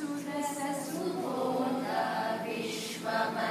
Sudhasasubhoda Vishwamaya